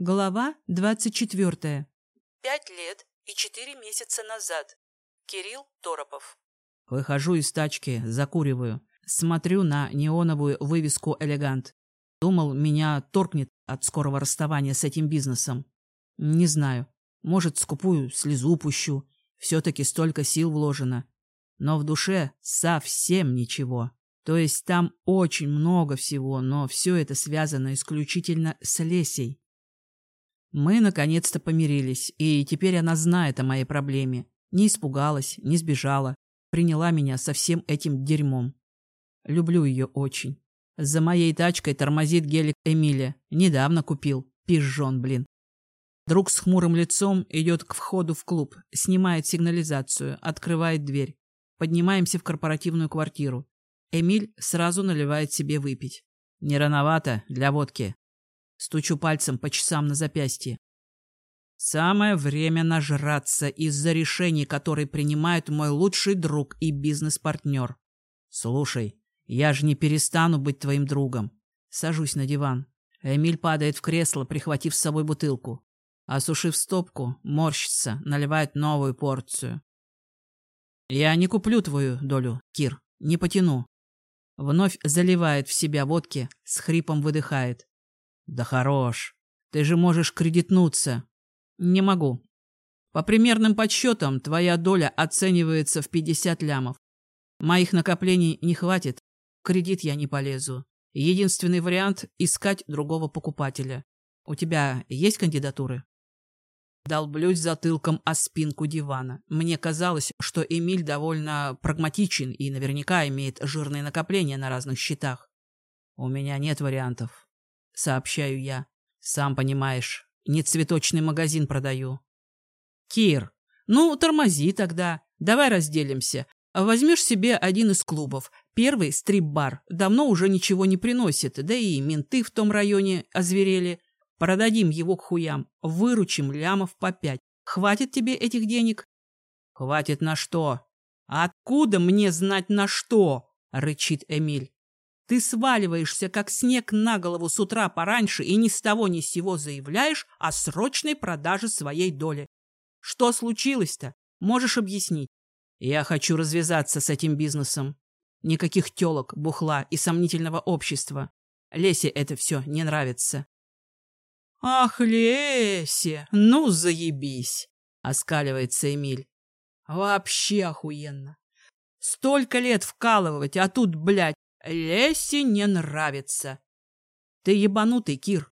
Глава двадцать четвертая. Пять лет и четыре месяца назад. Кирилл Торопов. Выхожу из тачки, закуриваю. Смотрю на неоновую вывеску «Элегант». Думал, меня торкнет от скорого расставания с этим бизнесом. Не знаю. Может, скупую слезу пущу. Все-таки столько сил вложено. Но в душе совсем ничего. То есть там очень много всего, но все это связано исключительно с Лесей. Мы наконец-то помирились, и теперь она знает о моей проблеме. Не испугалась, не сбежала. Приняла меня со всем этим дерьмом. Люблю ее очень. За моей тачкой тормозит гелик Эмилия. Недавно купил. Пижон, блин. Друг с хмурым лицом идет к входу в клуб, снимает сигнализацию, открывает дверь. Поднимаемся в корпоративную квартиру. Эмиль сразу наливает себе выпить. Не рановато для водки. Стучу пальцем по часам на запястье. Самое время нажраться из-за решений, которые принимает мой лучший друг и бизнес-партнер. Слушай, я же не перестану быть твоим другом. Сажусь на диван. Эмиль падает в кресло, прихватив с собой бутылку. Осушив стопку, морщится, наливает новую порцию. Я не куплю твою долю, Кир, не потяну. Вновь заливает в себя водки, с хрипом выдыхает. Да хорош. Ты же можешь кредитнуться. Не могу. По примерным подсчетам, твоя доля оценивается в 50 лямов. Моих накоплений не хватит. В кредит я не полезу. Единственный вариант – искать другого покупателя. У тебя есть кандидатуры? Долблюсь затылком о спинку дивана. Мне казалось, что Эмиль довольно прагматичен и наверняка имеет жирные накопления на разных счетах. У меня нет вариантов, сообщаю я. Сам понимаешь, не цветочный магазин продаю. Кир, ну, тормози тогда. Давай разделимся. Возьмешь себе один из клубов. Первый – стрип-бар. Давно уже ничего не приносит, да и менты в том районе озверели. Продадим его к хуям, выручим лямов по пять. Хватит тебе этих денег? Хватит на что? Откуда мне знать на что? Рычит Эмиль. Ты сваливаешься, как снег на голову с утра пораньше и ни с того ни с сего заявляешь о срочной продаже своей доли. Что случилось-то? Можешь объяснить? Я хочу развязаться с этим бизнесом. Никаких телок, бухла и сомнительного общества. Лесе это все не нравится. «Ах, Леся, ну заебись!» — оскаливается Эмиль. «Вообще охуенно! Столько лет вкалывать, а тут, блядь, Лесе не нравится. Ты ебанутый, Кир.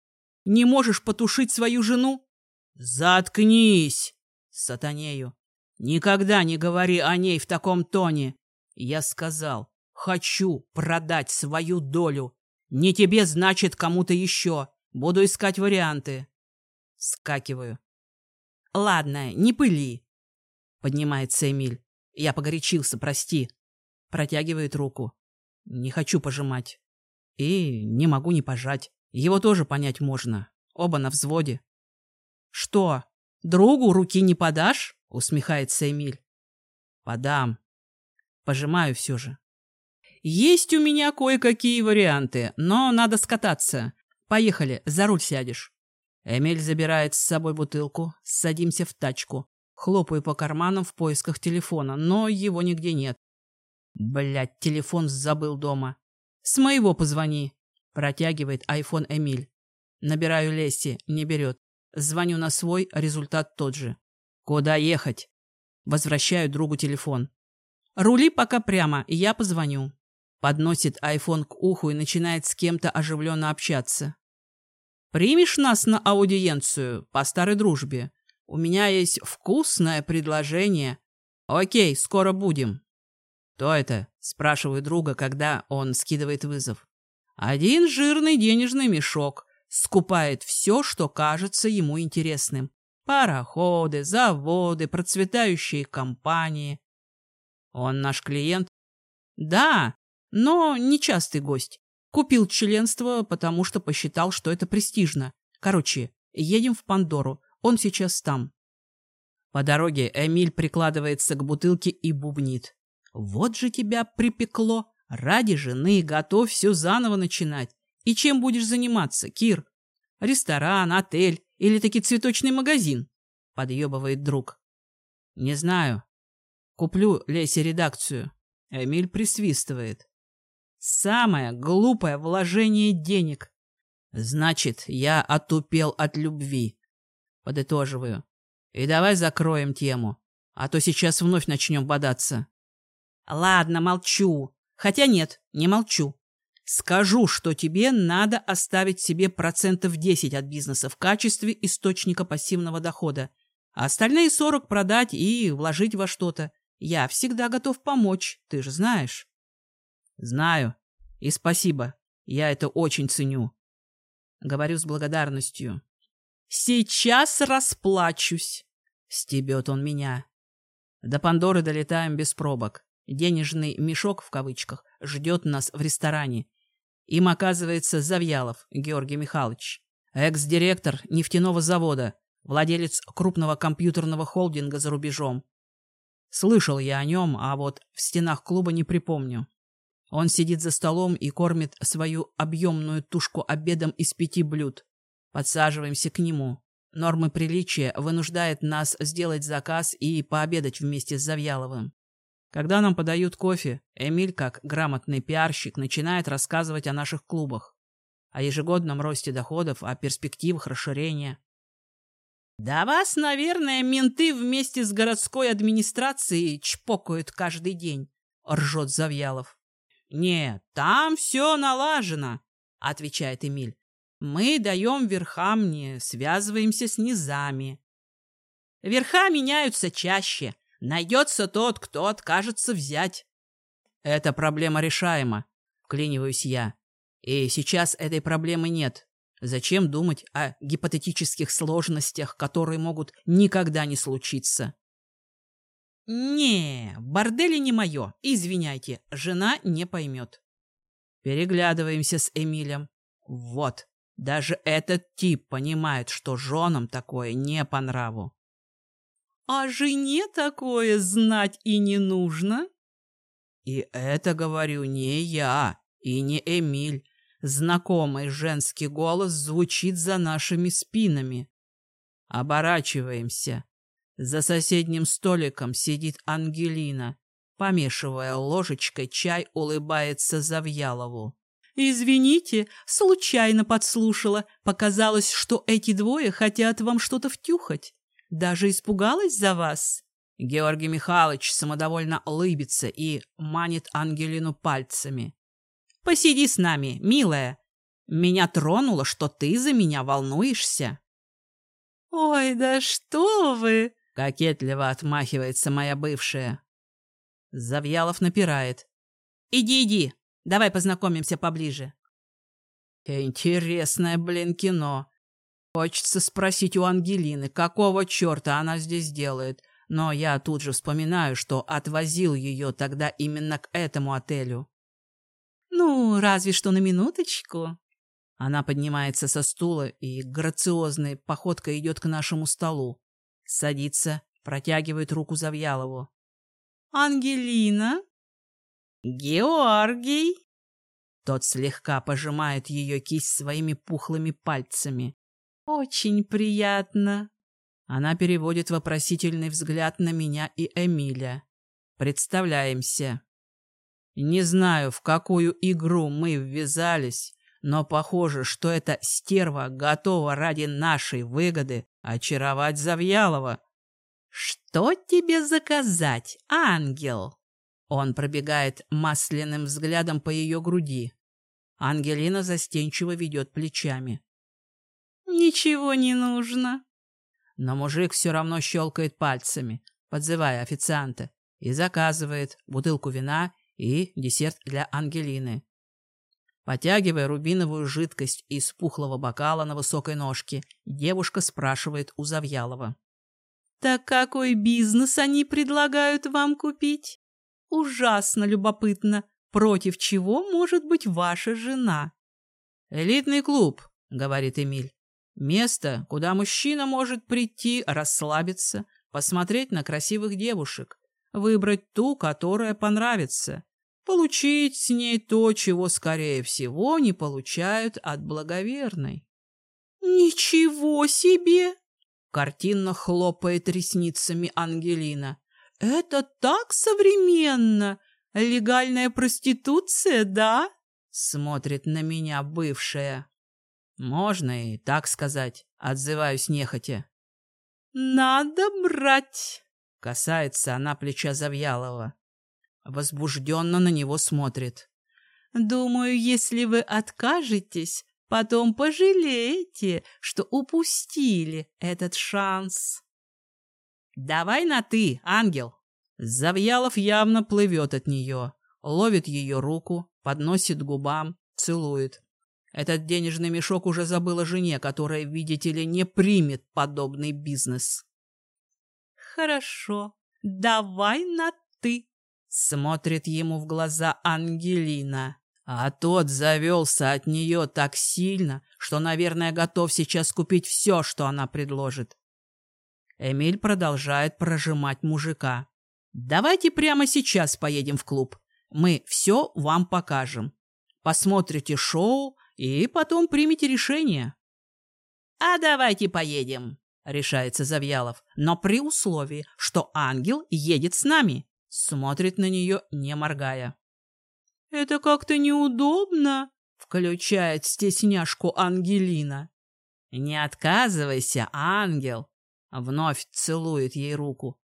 Не можешь потушить свою жену? Заткнись, сатанею. Никогда не говори о ней в таком тоне. Я сказал, хочу продать свою долю. Не тебе, значит, кому-то еще. Буду искать варианты. Скакиваю. Ладно, не пыли. Поднимается Эмиль. Я погорячился, прости. Протягивает руку. Не хочу пожимать. И не могу не пожать. Его тоже понять можно. Оба на взводе. Что, другу руки не подашь? Усмехается Эмиль. Подам. Пожимаю все же. Есть у меня кое-какие варианты, но надо скататься. Поехали, за руль сядешь. Эмиль забирает с собой бутылку, садимся в тачку. Хлопаю по карманам в поисках телефона, но его нигде нет. Блядь, телефон забыл дома. С моего позвони. Протягивает айфон Эмиль. Набираю Лесси, не берет. Звоню на свой, результат тот же. Куда ехать? Возвращаю другу телефон. Рули пока прямо, и я позвоню. Подносит айфон к уху и начинает с кем-то оживленно общаться. Примешь нас на аудиенцию по старой дружбе? У меня есть вкусное предложение. Окей, скоро будем. Кто это? Спрашиваю друга, когда он скидывает вызов. Один жирный денежный мешок скупает все, что кажется ему интересным. Пароходы, заводы, процветающие компании. Он наш клиент? Да, но нечастый гость. Купил членство, потому что посчитал, что это престижно. Короче, едем в Пандору. Он сейчас там. По дороге Эмиль прикладывается к бутылке и бубнит. Вот же тебя припекло. Ради жены готов все заново начинать. И чем будешь заниматься, Кир? Ресторан, отель Или таки цветочный магазин? Подъебывает друг. Не знаю. Куплю Лесе редакцию. Эмиль присвистывает. Самое глупое вложение денег. Значит, я отупел от любви. Подытоживаю. И давай закроем тему, а то сейчас вновь начнем бодаться. Ладно, молчу. Хотя нет, не молчу. Скажу, что тебе надо оставить себе процентов 10 от бизнеса в качестве источника пассивного дохода, а остальные 40 продать и вложить во что-то. Я всегда готов помочь, ты же знаешь. Знаю. И спасибо. Я это очень ценю. Говорю с благодарностью. Сейчас расплачусь. Стебет он меня. До Пандоры долетаем без пробок. Денежный мешок, в кавычках, ждет нас в ресторане. Им оказывается Завьялов Георгий Михайлович, экс-директор нефтяного завода, владелец крупного компьютерного холдинга за рубежом. Слышал я о нем, а вот в стенах клуба не припомню. Он сидит за столом и кормит свою объемную тушку обедом из пяти блюд. Подсаживаемся к нему. Нормы приличия вынуждает нас сделать заказ и пообедать вместе с Завьяловым. Когда нам подают кофе, Эмиль, как грамотный пиарщик, начинает рассказывать о наших клубах, о ежегодном росте доходов, о перспективах расширения. «Да вас, наверное, менты вместе с городской администрацией чпокают каждый день», — ржет Завьялов. «Нет, там все налажено», — отвечает Эмиль. «Мы даем верхам, не связываемся с низами». Верха меняются чаще, Найдется тот, кто откажется взять. Эта проблема решаема, вклиниваюсь я. И сейчас этой проблемы нет. Зачем думать о гипотетических сложностях, которые могут никогда не случиться? Не, бордели не мое. Извиняйте, жена не поймет. Переглядываемся с Эмилем. Вот, даже этот тип понимает, что женам такое не по нраву. А жене такое знать и не нужно. И это говорю не я и не Эмиль. Знакомый женский голос звучит за нашими спинами. Оборачиваемся. За соседним столиком сидит Ангелина. Помешивая ложечкой чай, улыбается Завьялову. «Извините, случайно подслушала. Показалось, что эти двое хотят вам что-то втюхать. Даже испугалась за вас?» Георгий Михайлович самодовольно улыбится и манит Ангелину пальцами. «Посиди с нами, милая. Меня тронуло, что ты за меня волнуешься». «Ой, да что вы!» — кокетливо отмахивается моя бывшая. Завьялов напирает. «Иди, иди, давай познакомимся поближе». «Интересное, блин, кино. Хочется спросить у Ангелины, какого черта она здесь делает, но я тут же вспоминаю, что отвозил ее тогда именно к этому отелю. «Ну, разве что на минуточку». Она поднимается со стула и грациозной походкой идет к нашему столу. Садится, протягивает руку Завьялову. «Ангелина?» «Георгий?» Тот слегка пожимает ее кисть своими пухлыми пальцами. «Очень приятно». Она переводит вопросительный взгляд на меня и Эмиля. Представляемся. Не знаю, в какую игру мы ввязались, но похоже, что эта стерва готова ради нашей выгоды очаровать Завьялова. «Что тебе заказать, ангел?» Он пробегает масляным взглядом по ее груди. Ангелина застенчиво ведет плечами. Ничего не нужно. Но мужик все равно щелкает пальцами, подзывая официанта, и заказывает бутылку вина и десерт для Ангелины. Потягивая рубиновую жидкость из пухлого бокала на высокой ножке, девушка спрашивает у Завьялова. «Так какой бизнес они предлагают вам купить? Ужасно любопытно, против чего может быть ваша жена?» «Элитный клуб», — говорит Эмиль. Место, куда мужчина может прийти, расслабиться, посмотреть на красивых девушек, выбрать ту, которая понравится, получить с ней то, чего, скорее всего, не получают от благоверной. «Ничего себе!» — картинно хлопает ресницами Ангелина. «Это так современно! Легальная проституция, да?» — смотрит на меня бывшая. «Можно и так сказать», — отзываюсь нехотя. «Надо брать!» — касается она плеча Завьялова. Возбужденно на него смотрит. «Думаю, если вы откажетесь, потом пожалеете, что упустили этот шанс». «Давай на «ты», ангел!» Завьялов явно плывет от нее, ловит ее руку, подносит губам, целует. Этот денежный мешок уже забыл о жене, которая, видите ли, не примет подобный бизнес. «Хорошо, давай на «ты», — смотрит ему в глаза Ангелина. А тот завелся от нее так сильно, что, наверное, готов сейчас купить все, что она предложит. Эмиль продолжает прожимать мужика. «Давайте прямо сейчас поедем в клуб. Мы все вам покажем. Посмотрите шоу, и потом примите решение. — А давайте поедем, — решается Завьялов, но при условии, что ангел едет с нами. Смотрит на нее, не моргая. — Это как-то неудобно, — включает стесняшку Ангелина. — Не отказывайся, ангел, — вновь целует ей руку.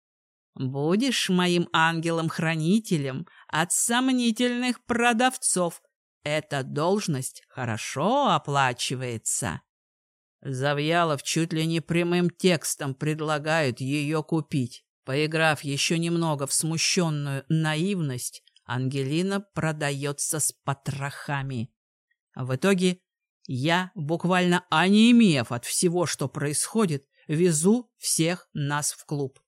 Будешь моим ангелом-хранителем от сомнительных продавцов, эта должность хорошо оплачивается. Завьялов чуть ли не прямым текстом предлагает ее купить. Поиграв еще немного в смущенную наивность, Ангелина продается с потрохами. В итоге я, буквально онемев от всего, что происходит, везу всех нас в клуб.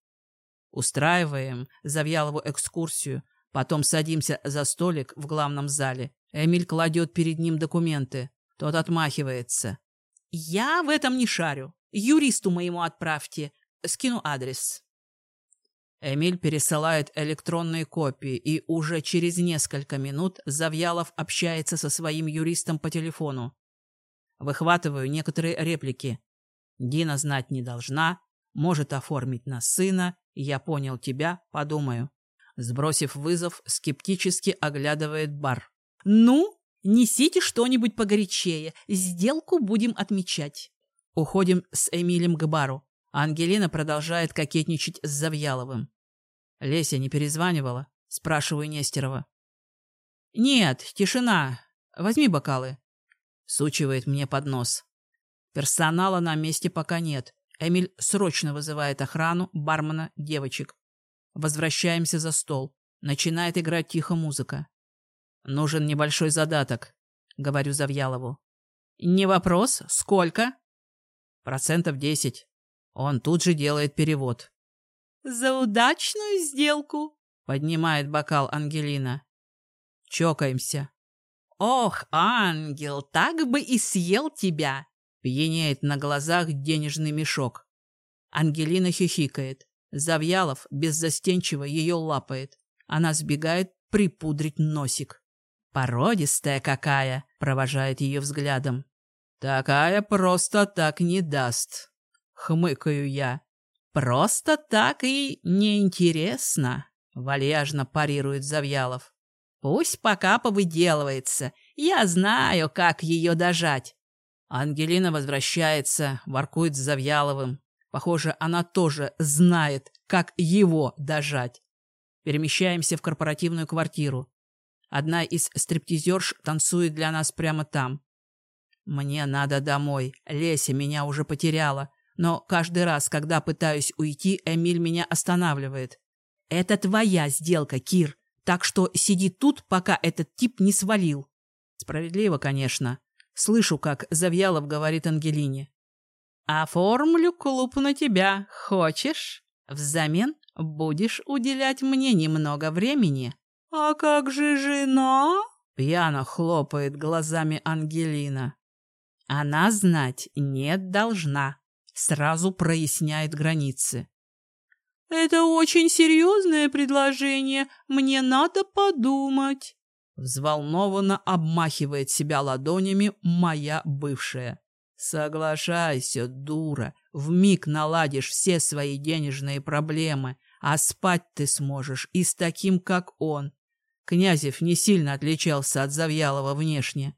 Устраиваем Завьялову экскурсию, потом садимся за столик в главном зале Эмиль кладет перед ним документы. Тот отмахивается. «Я в этом не шарю. Юристу моему отправьте. Скину адрес». Эмиль пересылает электронные копии, и уже через несколько минут Завьялов общается со своим юристом по телефону. Выхватываю некоторые реплики. «Дина знать не должна, может оформить на сына, я понял тебя, подумаю». Сбросив вызов, скептически оглядывает бар. «Ну, несите что-нибудь погорячее. Сделку будем отмечать». Уходим с Эмилем к бару. Ангелина продолжает кокетничать с Завьяловым. «Леся не перезванивала?» – спрашиваю Нестерова. «Нет, тишина. Возьми бокалы». Сучивает мне под нос. Персонала на месте пока нет. Эмиль срочно вызывает охрану, бармена, девочек. Возвращаемся за стол. Начинает играть тихо музыка. Нужен небольшой задаток, говорю Завьялову. Не вопрос, сколько? Процентов десять. Он тут же делает перевод. За удачную сделку, поднимает бокал Ангелина. Чокаемся. Ох, ангел, так бы и съел тебя, пьянеет на глазах денежный мешок. Ангелина хихикает. Завьялов беззастенчиво ее лапает. Она сбегает припудрить носик. «Породистая какая!» — провожает ее взглядом. «Такая просто так не даст», — хмыкаю я. «Просто так и неинтересно», — вальяжно парирует Завьялов. «Пусть пока повыделывается. Я знаю, как ее дожать». Ангелина возвращается, воркует с Завьяловым. Похоже, она тоже знает, как его дожать. Перемещаемся в корпоративную квартиру. Одна из стриптизерш танцует для нас прямо там. Мне надо домой. Леся меня уже потеряла. Но каждый раз, когда пытаюсь уйти, Эмиль меня останавливает. Это твоя сделка, Кир. Так что сиди тут, пока этот тип не свалил. Справедливо, конечно. Слышу, как Завьялов говорит Ангелине. «Оформлю клуб на тебя. Хочешь? Взамен будешь уделять мне немного времени». «А как же жена?» — пьяно хлопает глазами Ангелина. «Она знать не должна», — сразу проясняет границы. «Это очень серьезное предложение. Мне надо подумать». Взволнованно обмахивает себя ладонями моя бывшая. Соглашайся, дура, вмиг наладишь все свои денежные проблемы, а спать ты сможешь и с таким, как он. Князев не сильно отличался от Завьялова внешне.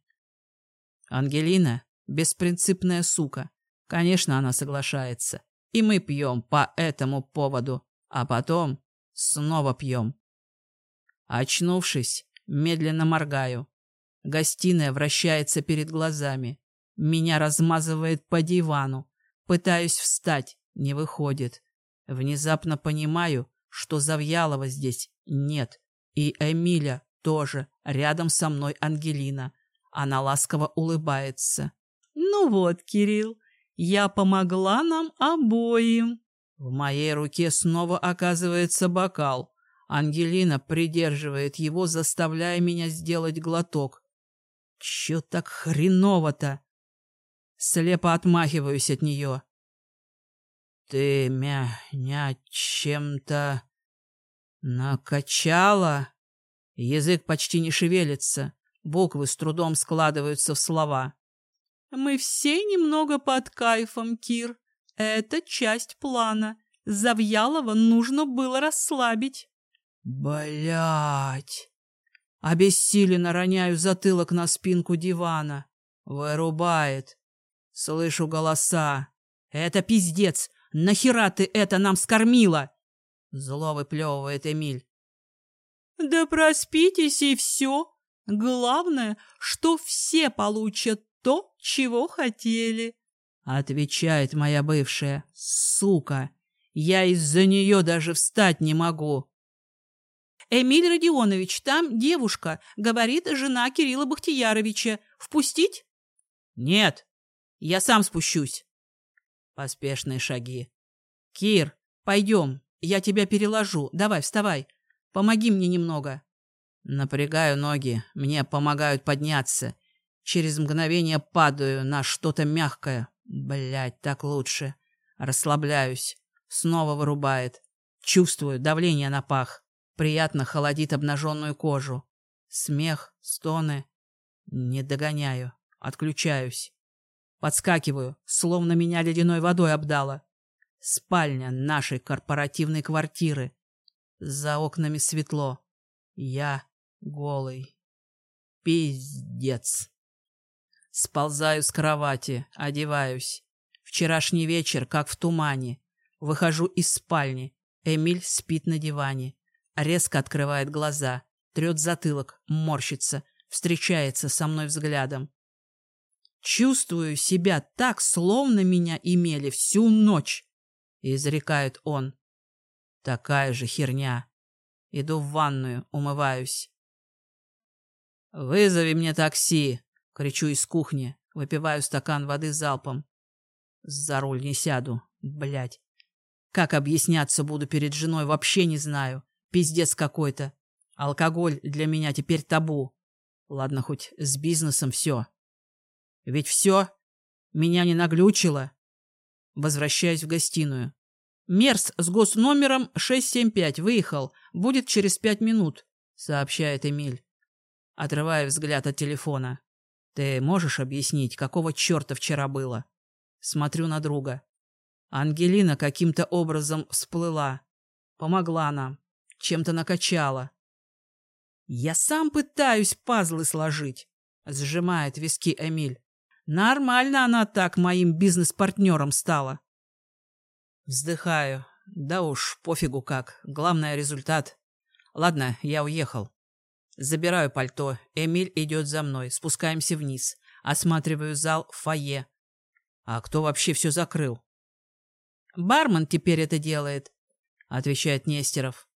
Ангелина — беспринципная сука. Конечно, она соглашается. И мы пьем по этому поводу, а потом снова пьем. Очнувшись, медленно моргаю. Гостиная вращается перед глазами. Меня размазывает по дивану. Пытаюсь встать, не выходит. Внезапно понимаю, что Завьялова здесь нет. И Эмиля тоже. Рядом со мной Ангелина. Она ласково улыбается. «Ну вот, Кирилл, я помогла нам обоим». В моей руке снова оказывается бокал. Ангелина придерживает его, заставляя меня сделать глоток. Чё так хреново-то? Слепо отмахиваюсь от нее. Ты меня чем-то накачала? Язык почти не шевелится. Буквы с трудом складываются в слова. Мы все немного под кайфом, Кир. Это часть плана. Завьялова нужно было расслабить. Блять! Обессиленно роняю затылок на спинку дивана. Вырубает. Слышу голоса. «Это пиздец! Нахера ты это нам скормила?» Зло выплевывает Эмиль. «Да проспитесь и все. Главное, что все получат то, чего хотели», — отвечает моя бывшая. «Сука! Я из-за нее даже встать не могу». «Эмиль Родионович, там девушка, — говорит жена Кирилла Бахтияровича. Впустить?» «Нет», я сам спущусь. Поспешные шаги. Кир, пойдем. Я тебя переложу. Давай, вставай. Помоги мне немного. Напрягаю ноги. Мне помогают подняться. Через мгновение падаю на что-то мягкое. Блять, так лучше. Расслабляюсь. Снова вырубает. Чувствую давление на пах. Приятно холодит обнаженную кожу. Смех, стоны. Не догоняю. Отключаюсь. Подскакиваю, словно меня ледяной водой обдало. Спальня нашей корпоративной квартиры. За окнами светло. Я голый. Пиздец. Сползаю с кровати, одеваюсь. Вчерашний вечер, как в тумане. Выхожу из спальни. Эмиль спит на диване. Резко открывает глаза, трет затылок, морщится, встречается со мной взглядом. Чувствую себя так, словно меня имели всю ночь, — изрекает он. Такая же херня. Иду в ванную, умываюсь. «Вызови мне такси!» — кричу из кухни. Выпиваю стакан воды залпом. За руль не сяду, блядь. Как объясняться буду перед женой, вообще не знаю. Пиздец какой-то. Алкоголь для меня теперь табу. Ладно, хоть с бизнесом все. Ведь все, меня не наглючило. Возвращаюсь в гостиную. Мерс с госномером 675 выехал. Будет через пять минут, сообщает Эмиль. Отрывая взгляд от телефона. Ты можешь объяснить, какого черта вчера было? Смотрю на друга. Ангелина каким-то образом всплыла. Помогла нам. Чем-то накачала. Я сам пытаюсь пазлы сложить. Сжимает виски Эмиль. Нормально она так моим бизнес-партнером стала. Вздыхаю. Да уж, пофигу как. Главное — результат. Ладно, я уехал. Забираю пальто. Эмиль идет за мной. Спускаемся вниз. Осматриваю зал, фойе. А кто вообще все закрыл? Бармен теперь это делает, отвечает Нестеров.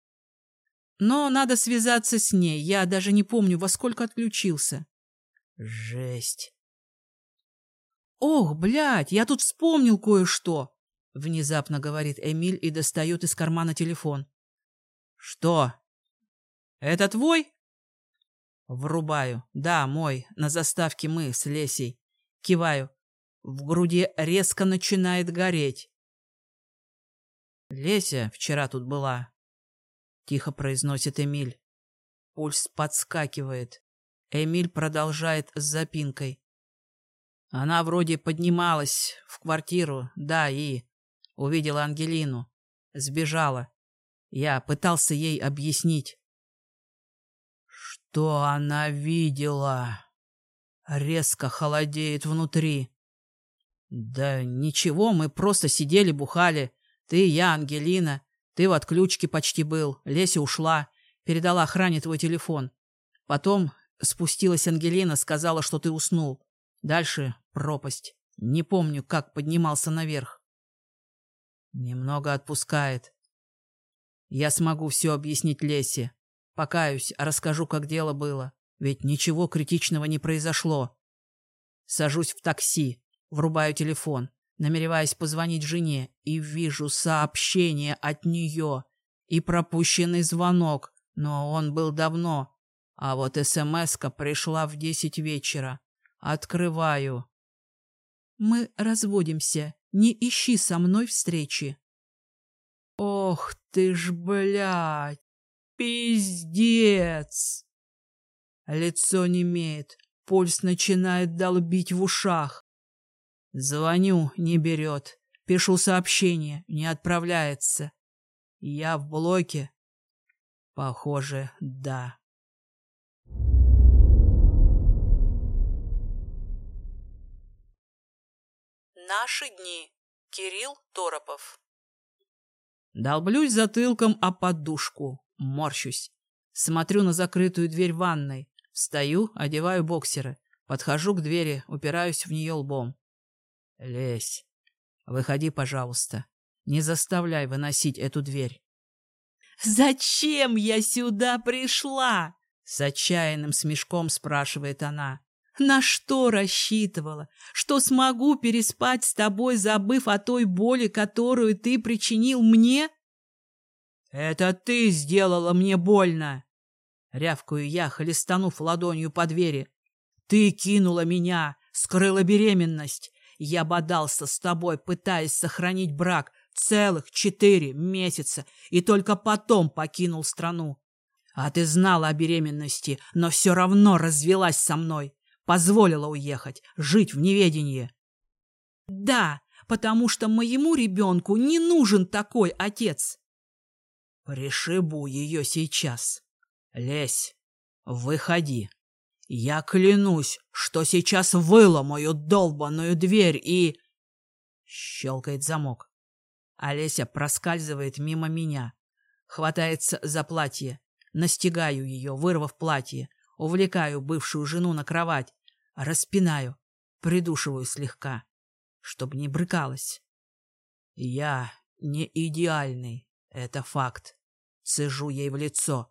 Но надо связаться с ней. Я даже не помню, во сколько отключился. Жесть. «Ох, блядь, я тут вспомнил кое-что!» — внезапно говорит Эмиль и достает из кармана телефон. «Что? Это твой?» Врубаю. «Да, мой. На заставке мы с Лесей». Киваю. В груди резко начинает гореть. «Леся вчера тут была», — тихо произносит Эмиль. Пульс подскакивает. Эмиль продолжает с запинкой. Она вроде поднималась в квартиру, да, и увидела Ангелину. Сбежала. Я пытался ей объяснить. Что она видела? Резко холодеет внутри. Да ничего, мы просто сидели, бухали. Ты, я, Ангелина. Ты в отключке почти был. Леся ушла. Передала охране твой телефон. Потом спустилась Ангелина, сказала, что ты уснул. Дальше пропасть. Не помню, как поднимался наверх. Немного отпускает. Я смогу все объяснить Лесе. Покаюсь, расскажу, как дело было. Ведь ничего критичного не произошло. Сажусь в такси, врубаю телефон, намереваясь позвонить жене, и вижу сообщение от нее и пропущенный звонок, но он был давно. А вот СМС-ка пришла в десять вечера. Открываю. Мы разводимся. Не ищи со мной встречи. Ох ты ж, блядь! Пиздец! Лицо немеет, пульс начинает долбить в ушах. Звоню, не берет. Пишу сообщение, не отправляется. Я в блоке? Похоже, да. Наши дни. Кирилл Торопов. Долблюсь затылком о подушку, морщусь. Смотрю на закрытую дверь ванной. Встаю, одеваю боксеры. Подхожу к двери, упираюсь в нее лбом. Лезь. Выходи, пожалуйста. Не заставляй выносить эту дверь. «Зачем я сюда пришла?» С отчаянным смешком спрашивает она. На что рассчитывала? Что смогу переспать с тобой, забыв о той боли, которую ты причинил мне? Это ты сделала мне больно. Рявкаю я, хлестанув ладонью по двери. Ты кинула меня, скрыла беременность. Я бодался с тобой, пытаясь сохранить брак целых четыре месяца, и только потом покинул страну. А ты знала о беременности, но все равно развелась со мной позволила уехать, жить в неведении. Да, потому что моему ребенку не нужен такой отец. Пришибу ее сейчас. Лезь, выходи. Я клянусь, что сейчас выломаю долбаную дверь и... Щелкает замок. Олеся проскальзывает мимо меня. Хватается за платье. Настигаю ее, вырвав платье. Увлекаю бывшую жену на кровать. Распинаю, придушиваю слегка, чтобы не брыкалась. Я не идеальный, это факт. Сижу ей в лицо.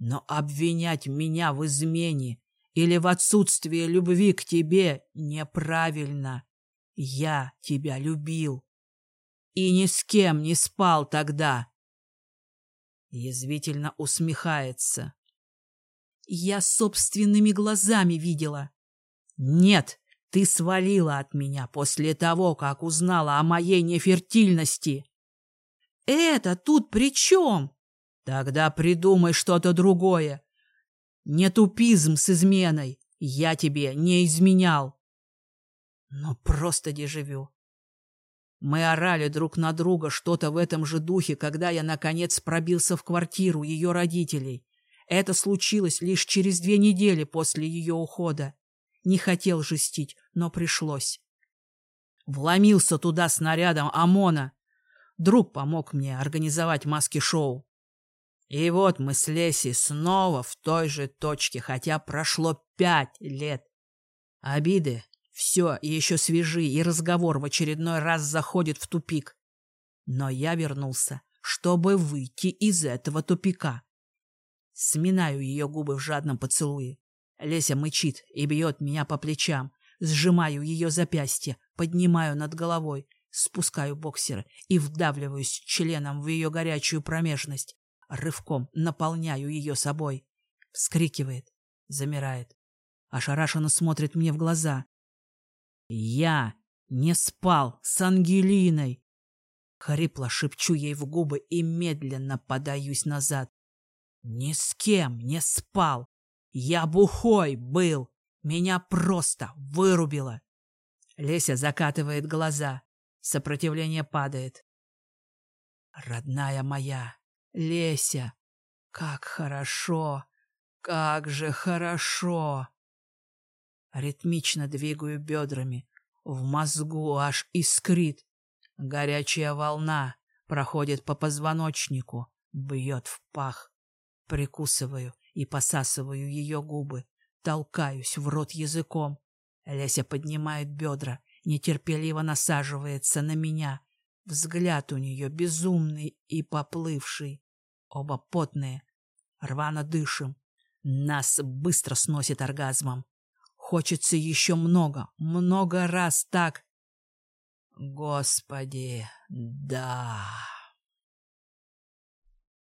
Но обвинять меня в измене или в отсутствии любви к тебе неправильно. Я тебя любил. И ни с кем не спал тогда. Язвительно усмехается. Я собственными глазами видела. «Нет, ты свалила от меня после того, как узнала о моей нефертильности». «Это тут при чем?» «Тогда придумай что-то другое. Не тупизм с изменой. Я тебе не изменял». Ну, просто дежавю. Мы орали друг на друга что-то в этом же духе, когда я, наконец, пробился в квартиру ее родителей. Это случилось лишь через две недели после ее ухода. Не хотел жестить, но пришлось. Вломился туда снарядом ОМОНа. Друг помог мне организовать маски-шоу. И вот мы с Лесей снова в той же точке, хотя прошло пять лет. Обиды все еще свежи, и разговор в очередной раз заходит в тупик. Но я вернулся, чтобы выйти из этого тупика. Сминаю ее губы в жадном поцелуе. Леся мычит и бьет меня по плечам. Сжимаю ее запястье, поднимаю над головой, спускаю боксеры и вдавливаюсь членом в ее горячую промежность. Рывком наполняю ее собой. Вскрикивает, замирает. Ошарашенно смотрит мне в глаза. Я не спал с Ангелиной. Хрипло шепчу ей в губы и медленно подаюсь назад. Ни с кем не спал. Я бухой был. Меня просто вырубило. Леся закатывает глаза. Сопротивление падает. Родная моя, Леся, как хорошо, как же хорошо. Ритмично двигаю бедрами. В мозгу аж искрит. Горячая волна проходит по позвоночнику, бьет в пах. Прикусываю и посасываю ее губы, толкаюсь в рот языком. Леся поднимает бедра, нетерпеливо насаживается на меня. Взгляд у нее безумный и поплывший. Оба потные, рвано дышим. Нас быстро сносит оргазмом. Хочется еще много, много раз так. Господи, да.